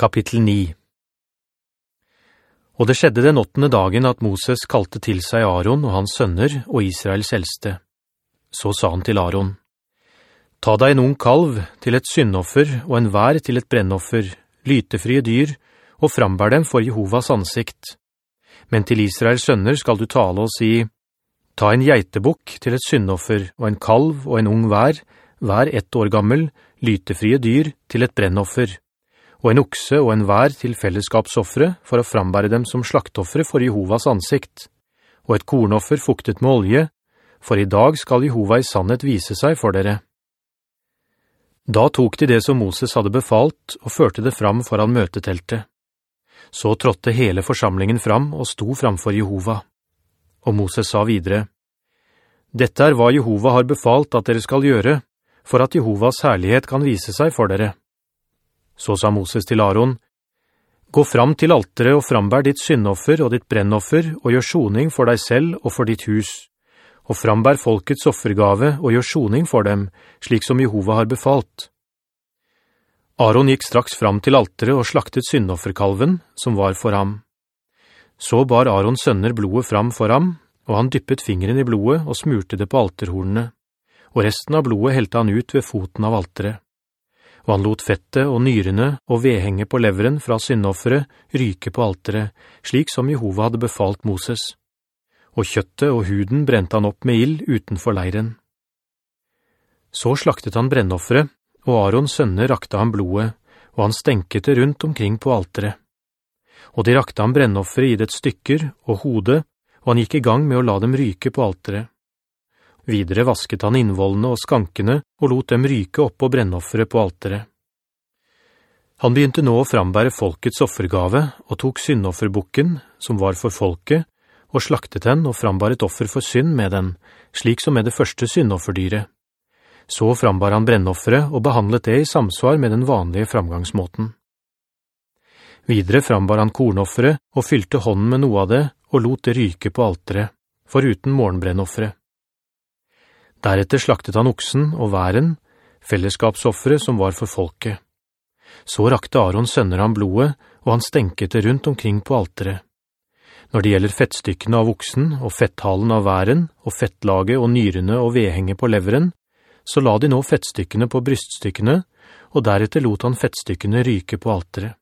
Kapittel 9 Og det skjedde den åttende dagen at Moses kalte til seg Aaron og hans sønner og Israels eldste. Så sa han til Aaron, «Ta deg en ung kalv til et syndoffer og en vær til et brennoffer, lytefrie dyr, og frambær dem for Jehovas ansikt. Men til Israels sønner skal du tale og si, «Ta en geitebukk til et syndoffer og en kalv og en ung vær, hver ett år gammel, lytefrie dyr til et brennoffer.» Og en okse og en vær til fellesskapsoffere for å frambære dem som slaktoffere for Jehovas ansikt, og et kornoffer fuktet med olje, for i dag skal Jehova i sannhet vise seg for dere. Da tok de det som Moses hadde befalt, og førte det fram foran møteteltet. Så trådte hele forsamlingen fram og sto framfor Jehova. Og Moses sa videre, «Dette er hva Jehova har befalt at dere skal gjøre, for at Jehovas herlighet kan vise seg for dere.» Så sa Moses til Aaron, «Gå fram til altere og frambær ditt syndoffer og ditt brennoffer, og gjør sjoning for deg selv og for ditt hus. Og frambær folkets offergave og gjør sjoning for dem, slik som Jehova har befalt.» Aaron gikk straks fram til altere og slaktet syndofferkalven, som var for ham. Så bar Aarons sønner blodet fram for ham, og han dyppet fingeren i blodet og smurte det på alterhornene, og resten av blodet helte han ut ved foten av alteret og han lot fettet og nyrene og vedhenge på leveren fra syndoffere ryke på altere, slik som Jehova hadde befalt Moses. Og kjøttet og huden brente han opp med ild utenfor leiren. Så slaktet han brennoffere, og Arons sønner rakte han blodet, og han stenket det rundt omkring på altere. Og de rakte han brennoffere i det stykker og hode, og han gikk i gang med å la dem ryke på altere. Videre vasket han innvollene og skankene og lot dem ryke opp på brennoffere på altere. Han begynte nå å frambære folkets offergave og tok syndofferbukken, som var for folket, og slaktet den og frambar et offer for synd med den, slik som med det første syndofferdyret. Så frambar han brennoffere og behandlet det i samsvar med den vanlige framgangsmåten. Videre frambar han kornoffere og fylte hånden med noe av det og lot det ryke på altere, foruten morgenbrennoffere. Deretter slaktet han oksen og væren, fellesskapsoffere som var for folket. Så rakte Arons sønner han blodet, og han stenket det rundt omkring på altere. Når det gjelder fettstykkene av oksen og fetthalen av væren, og fettlaget og nyrene og vedhenge på leveren, så la de nå fettstykkene på bryststykkene, og deretter lot han fettstykkene ryke på altere.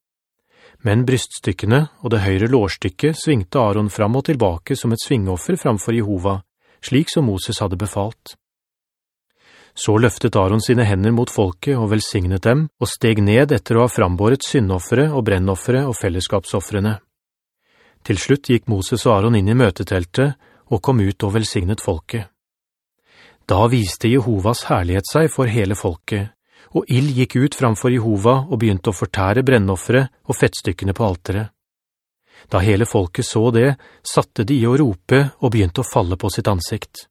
Men bryststykkene og det høyre lårstykket svingte Aron fram og tilbake som et svingoffer framfor Jehova, slik som Moses hadde befalt. Så løftet Aaron sine hender mot folket og velsignet dem, og steg ned etter å ha frambåret syndoffere og brennoffere og fellesskapsoffrene. Til slutt gikk Moses og Aaron inn i møteteltet og kom ut og velsignet folket. Da viste Jehovas herlighet seg for hele folket, og ild gikk ut framfor Jehova og begynte å fortære brennoffere og fettstykkene på altere. Da hele folket så det, satte de i å rope og begynte å falle på sitt ansikt.